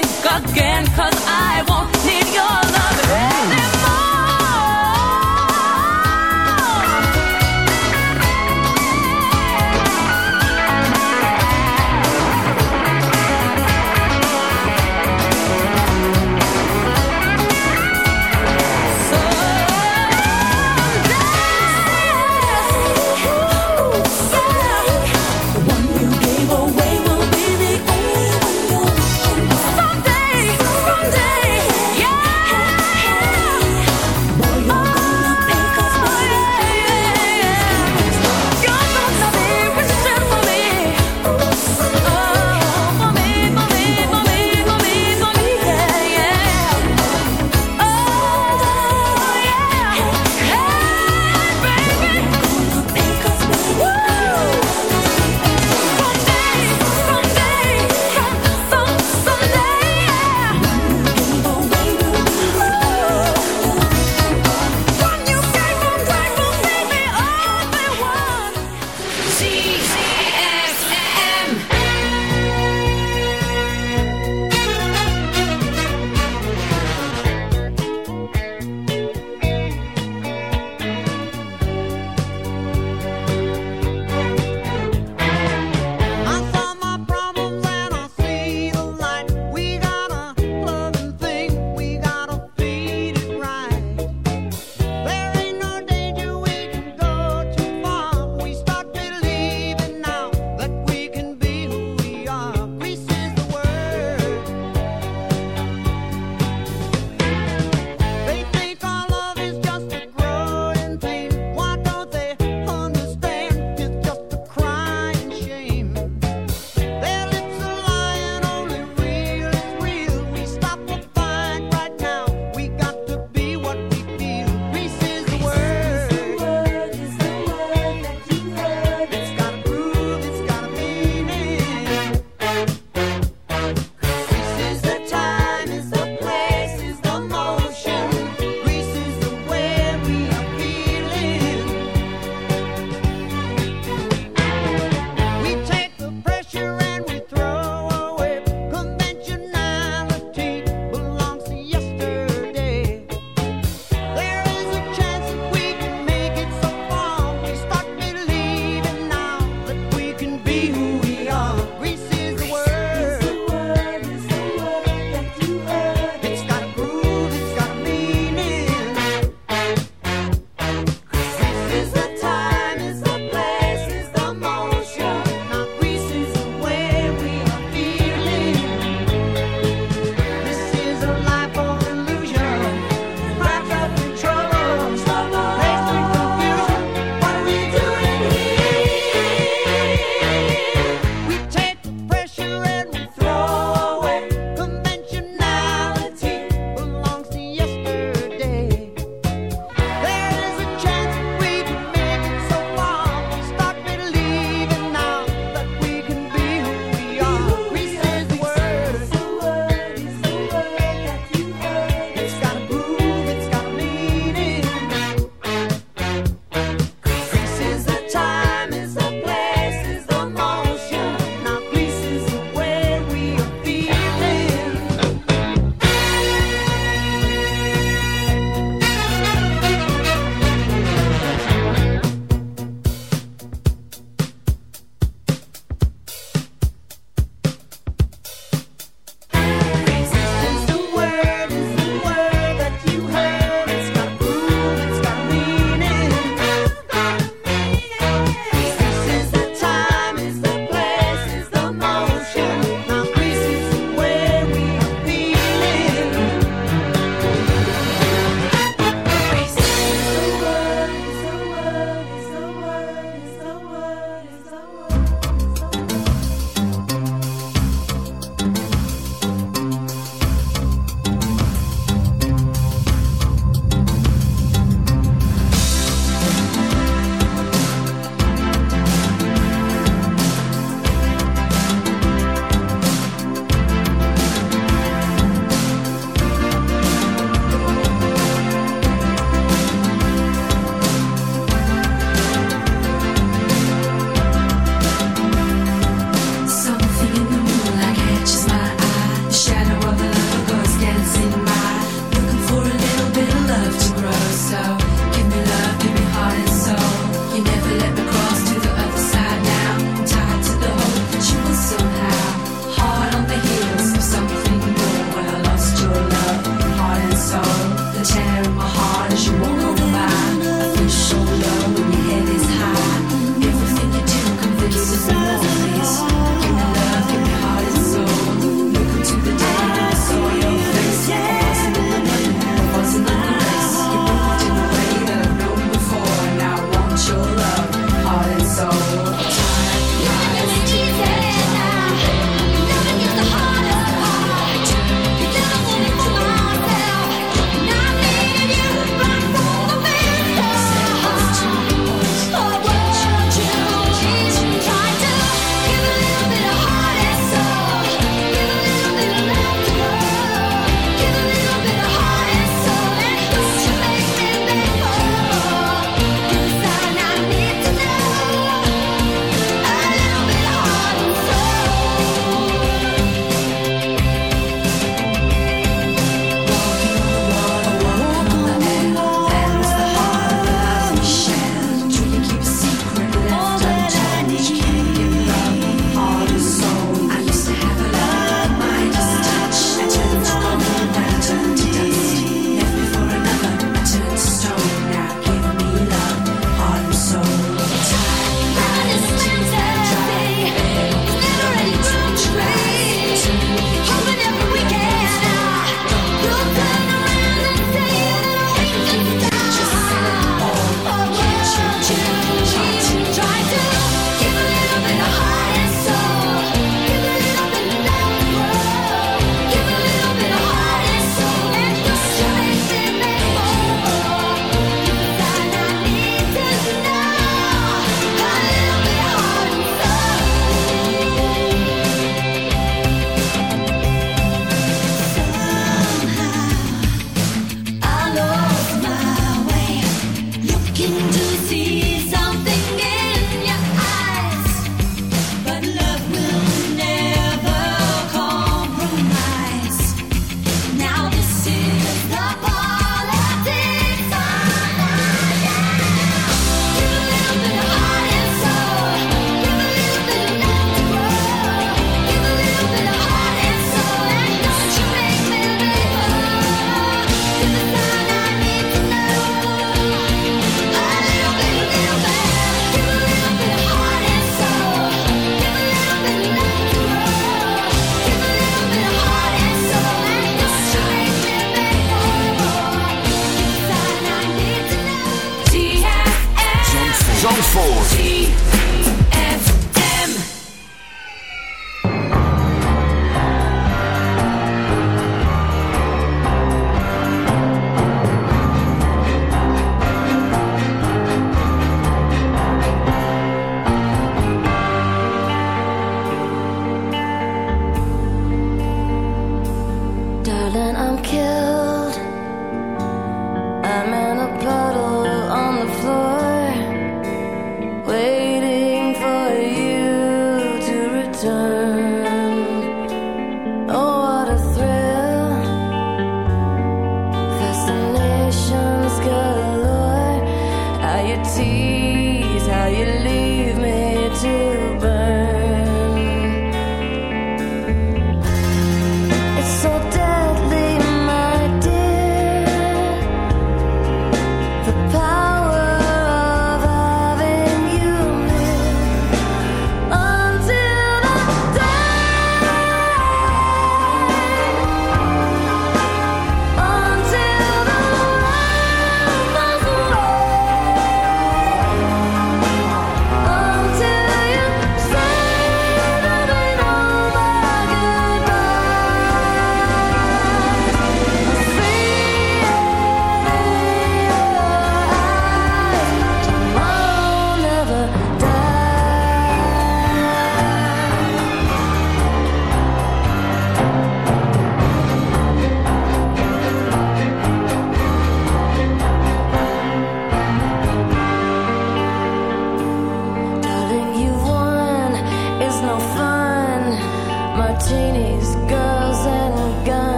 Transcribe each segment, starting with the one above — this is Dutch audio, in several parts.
think again, cause I won't need your love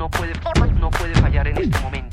no puede, no fallar en este momento.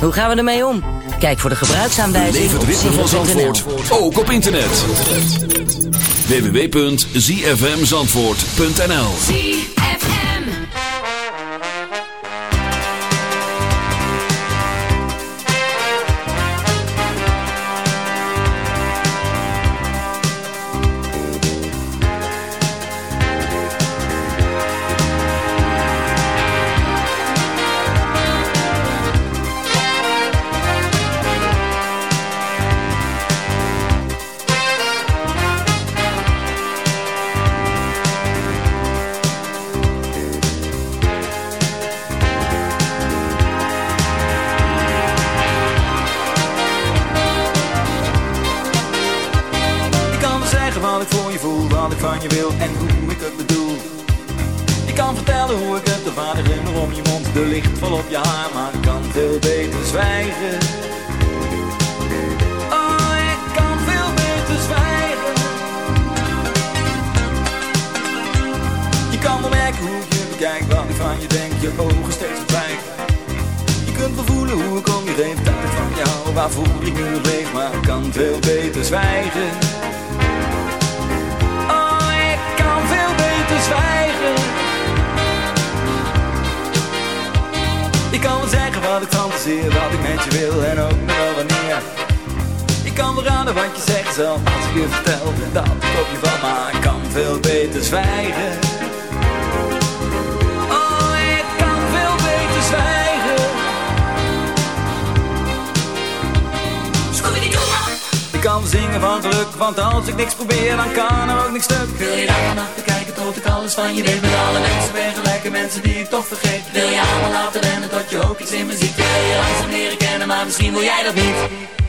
Hoe gaan we ermee om? Kijk voor de gebruiksaanwijzing Leef het ritme van Zandvoort, ook op internet. www.zfmzandvoort.nl zelf ik je vertel Dat koop je van, maar kan veel beter zwijgen Oh, ik kan veel beter zwijgen Ik kan zingen van geluk, want als ik niks probeer, dan kan er ook niks stuk. Wil je daar nachten kijken tot ik alles van je weet? Met alle mensen ben gelijke mensen die ik toch vergeet. Wil je allemaal laten rennen tot je ook iets in me ziet? Wil je langzaam leren kennen, maar misschien wil jij dat niet.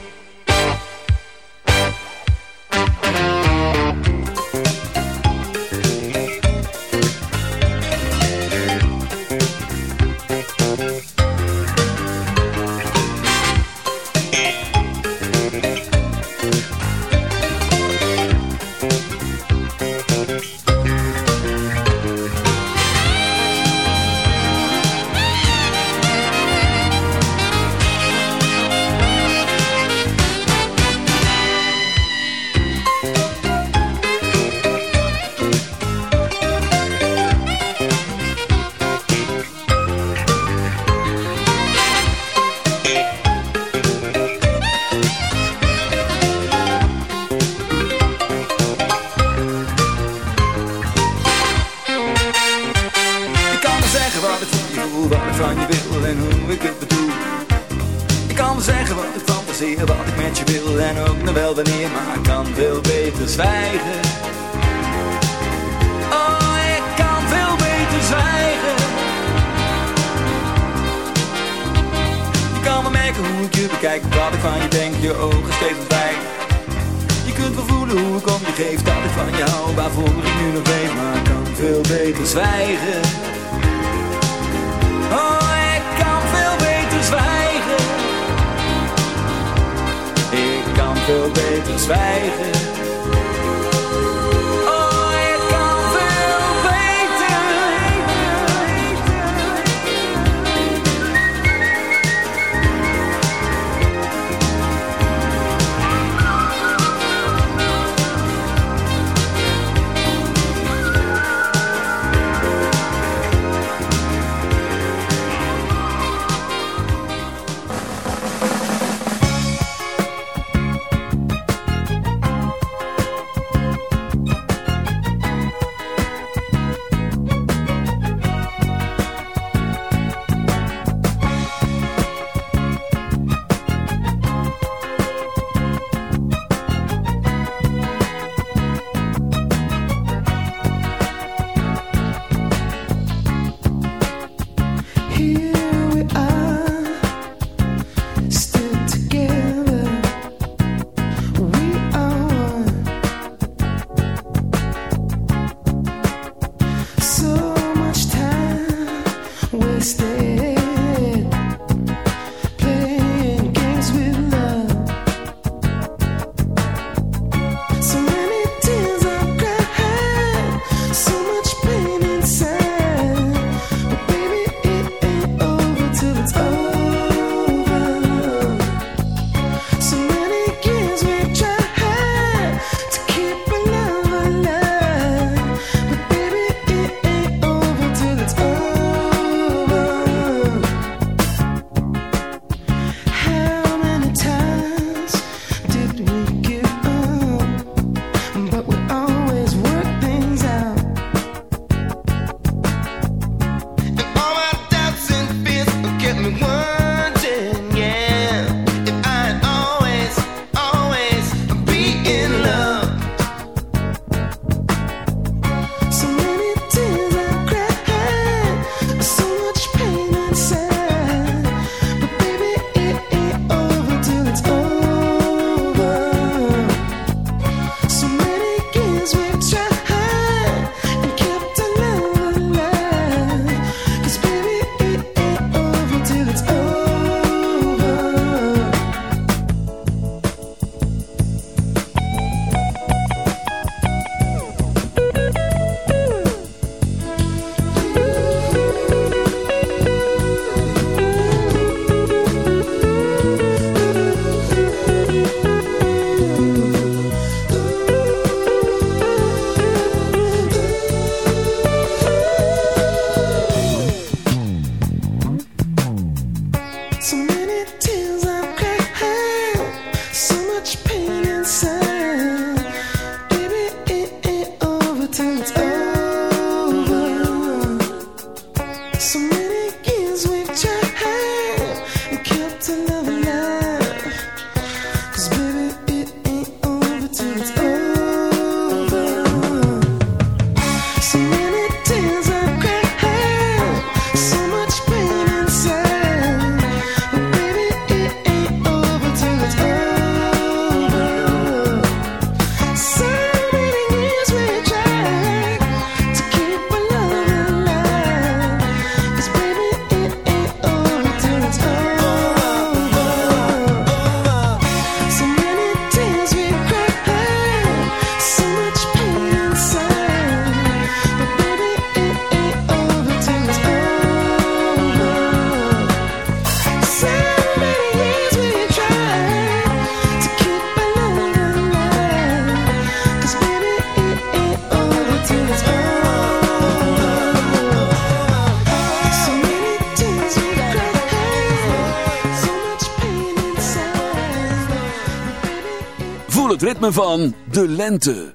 Van de lente.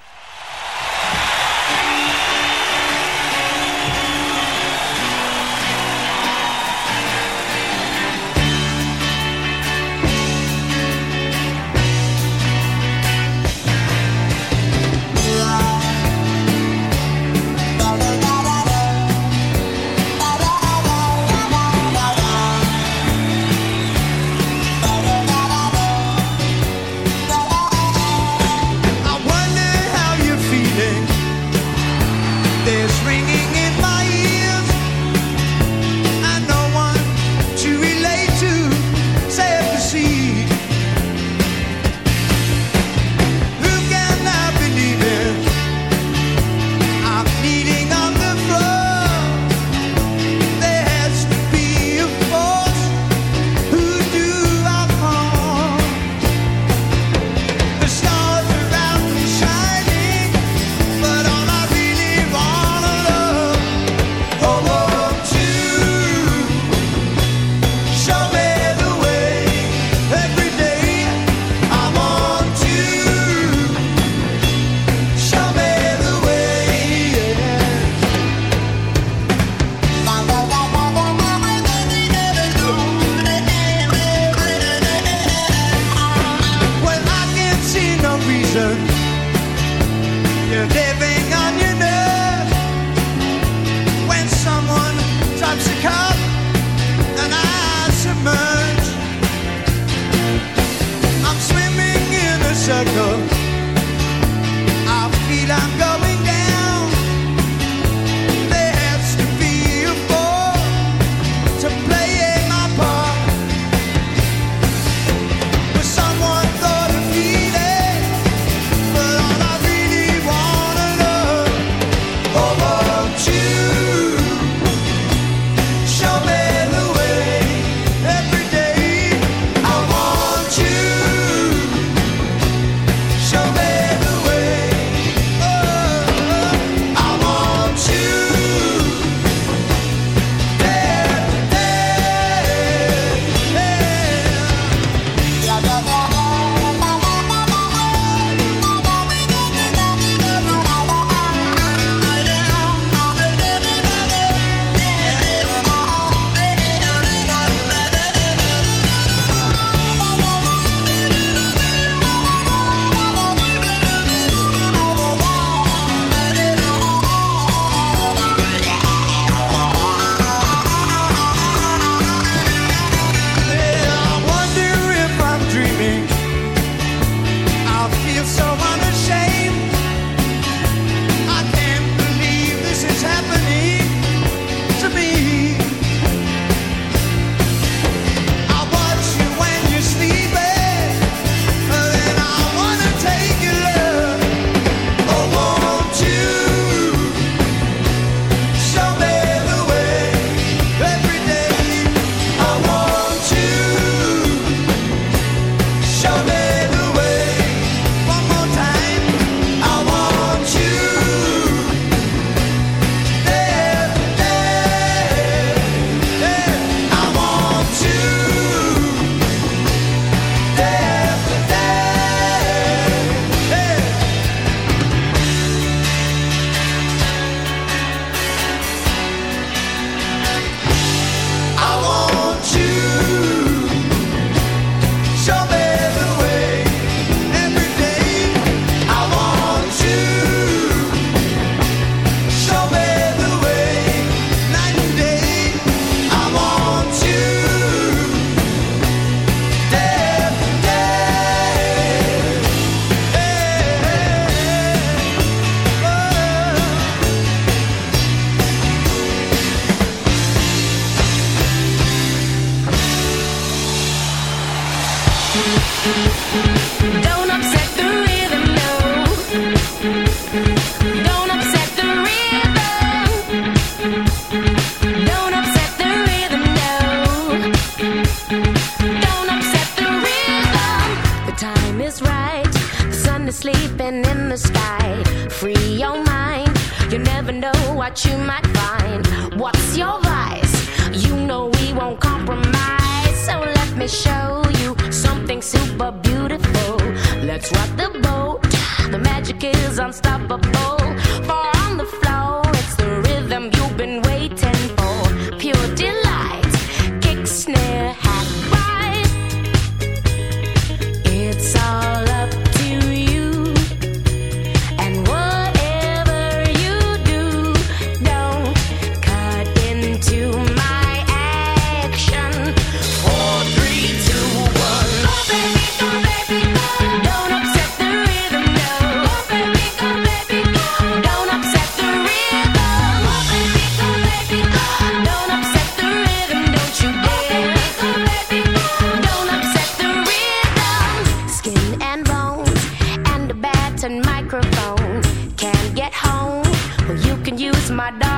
my dog.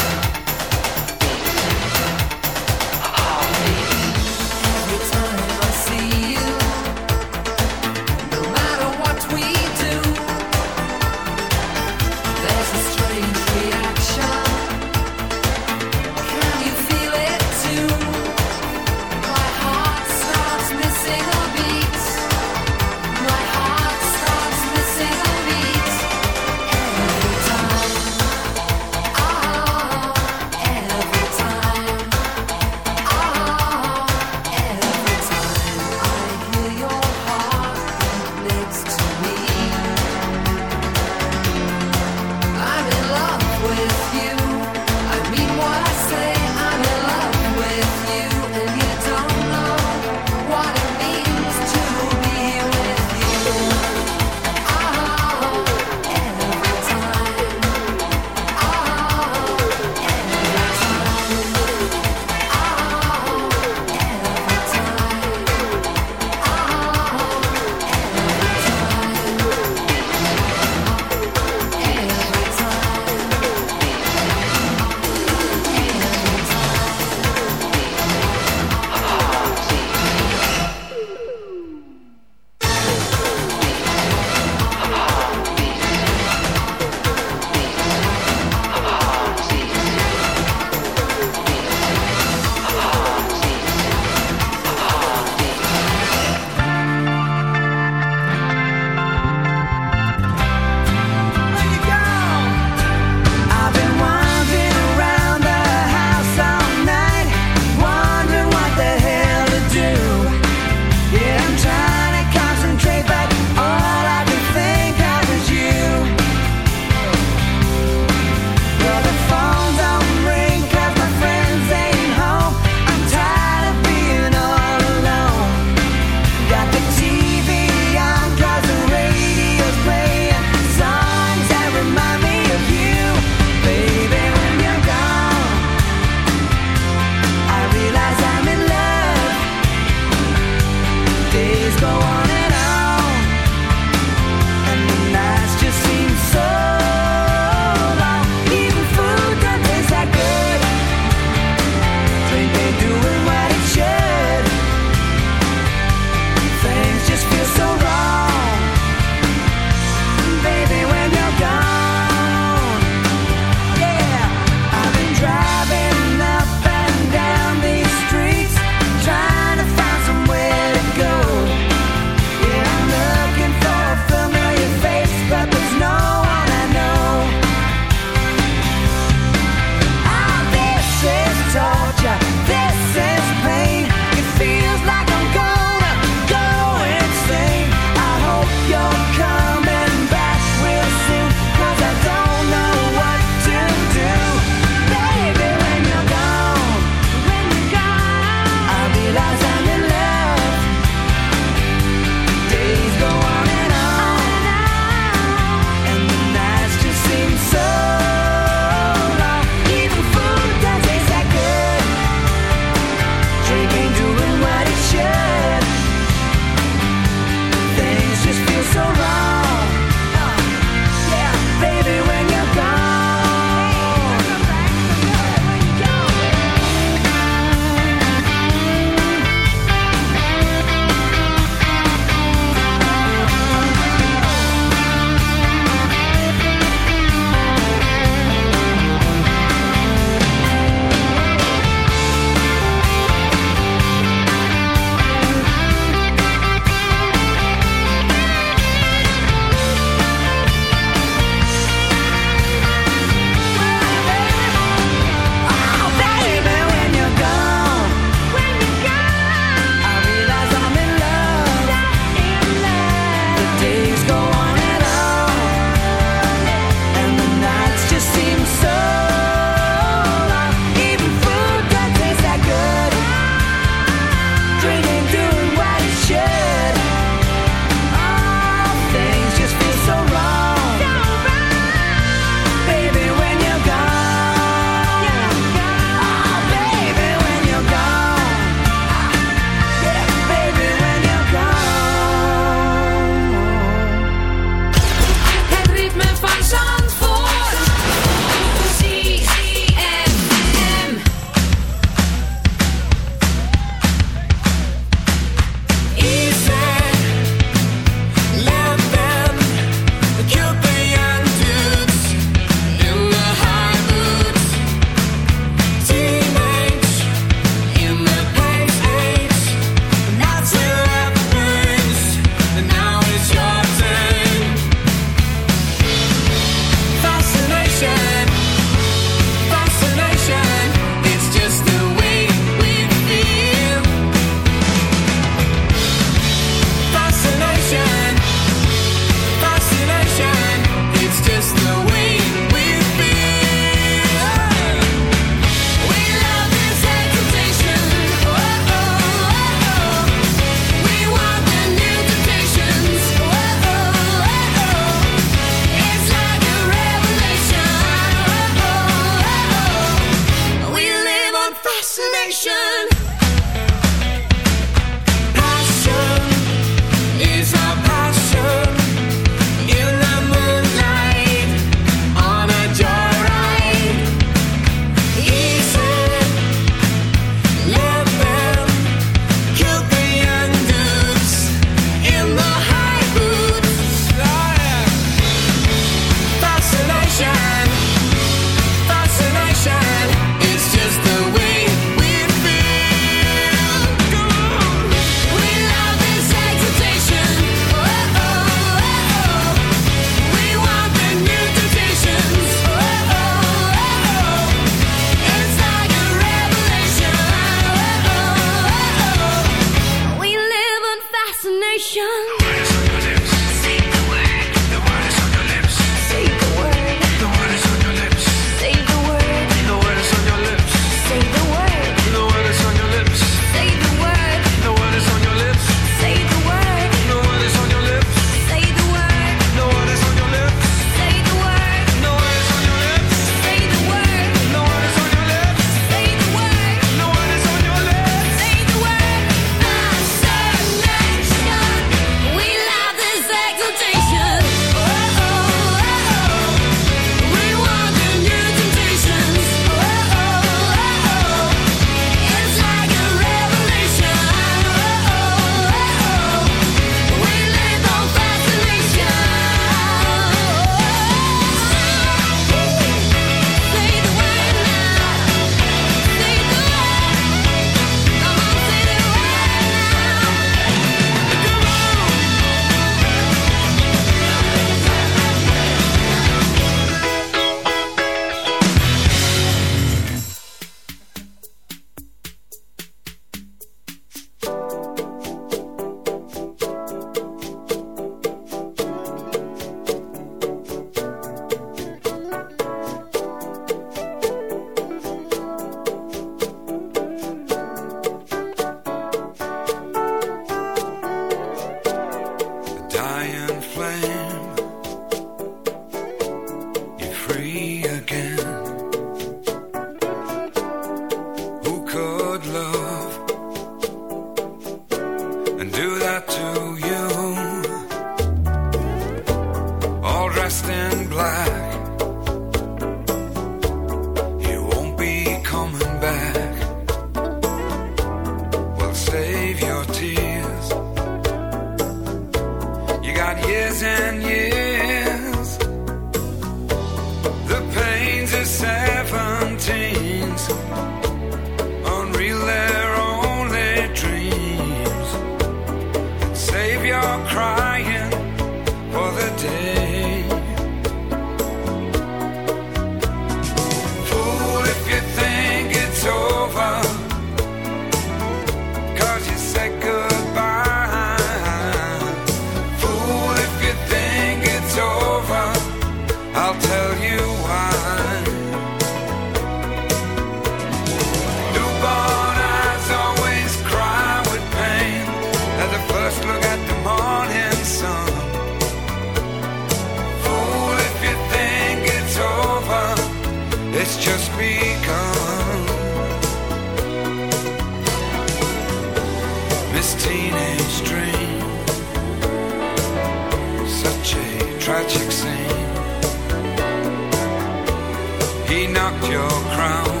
crown.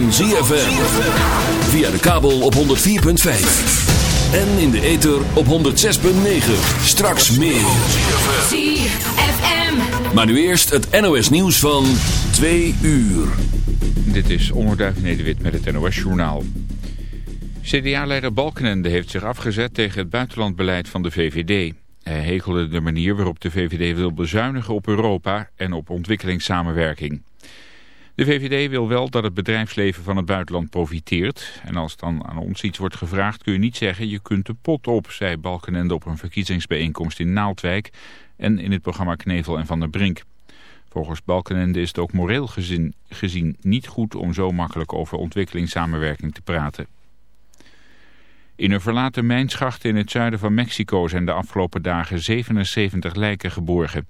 Van ZFM. Via de kabel op 104.5. En in de ether op 106.9. Straks meer. ZFM. Maar nu eerst het NOS nieuws van 2 uur. Dit is Onderduif Nederwit met het NOS-journaal. CDA-leider Balkenende heeft zich afgezet tegen het buitenlandbeleid van de VVD. Hij hekelde de manier waarop de VVD wil bezuinigen op Europa en op ontwikkelingssamenwerking. De VVD wil wel dat het bedrijfsleven van het buitenland profiteert. En als dan aan ons iets wordt gevraagd kun je niet zeggen je kunt de pot op, zei Balkenende op een verkiezingsbijeenkomst in Naaldwijk en in het programma Knevel en Van der Brink. Volgens Balkenende is het ook moreel gezien, gezien niet goed om zo makkelijk over ontwikkelingssamenwerking te praten. In een verlaten mijnschacht in het zuiden van Mexico zijn de afgelopen dagen 77 lijken geborgen.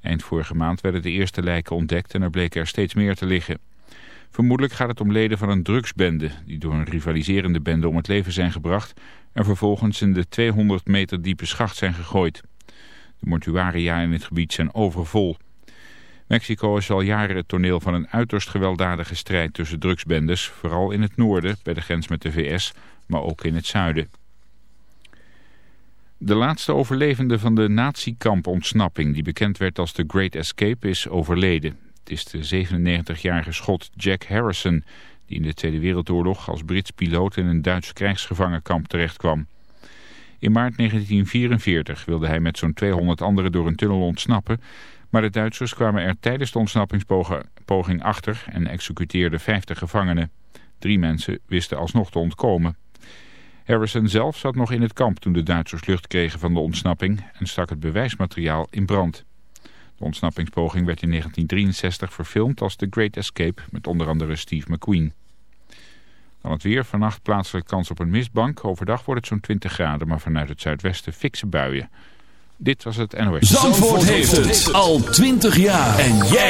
Eind vorige maand werden de eerste lijken ontdekt en er bleken er steeds meer te liggen. Vermoedelijk gaat het om leden van een drugsbende die door een rivaliserende bende om het leven zijn gebracht en vervolgens in de 200 meter diepe schacht zijn gegooid. De mortuaria in het gebied zijn overvol. Mexico is al jaren het toneel van een uiterst gewelddadige strijd tussen drugsbendes, vooral in het noorden bij de grens met de VS, maar ook in het zuiden. De laatste overlevende van de natiekampontsnapping, die bekend werd als de Great Escape, is overleden. Het is de 97-jarige schot Jack Harrison, die in de Tweede Wereldoorlog als Brits piloot in een Duits krijgsgevangenkamp terechtkwam. In maart 1944 wilde hij met zo'n 200 anderen door een tunnel ontsnappen, maar de Duitsers kwamen er tijdens de ontsnappingspoging achter en executeerden 50 gevangenen. Drie mensen wisten alsnog te ontkomen. Harrison zelf zat nog in het kamp toen de Duitsers lucht kregen van de ontsnapping en stak het bewijsmateriaal in brand. De ontsnappingspoging werd in 1963 verfilmd als The Great Escape met onder andere Steve McQueen. Dan het weer, vannacht plaatselijk kans op een mistbank. Overdag wordt het zo'n 20 graden, maar vanuit het zuidwesten fikse buien. Dit was het NOS. Zandvoort, heeft het al 20 jaar. En jij...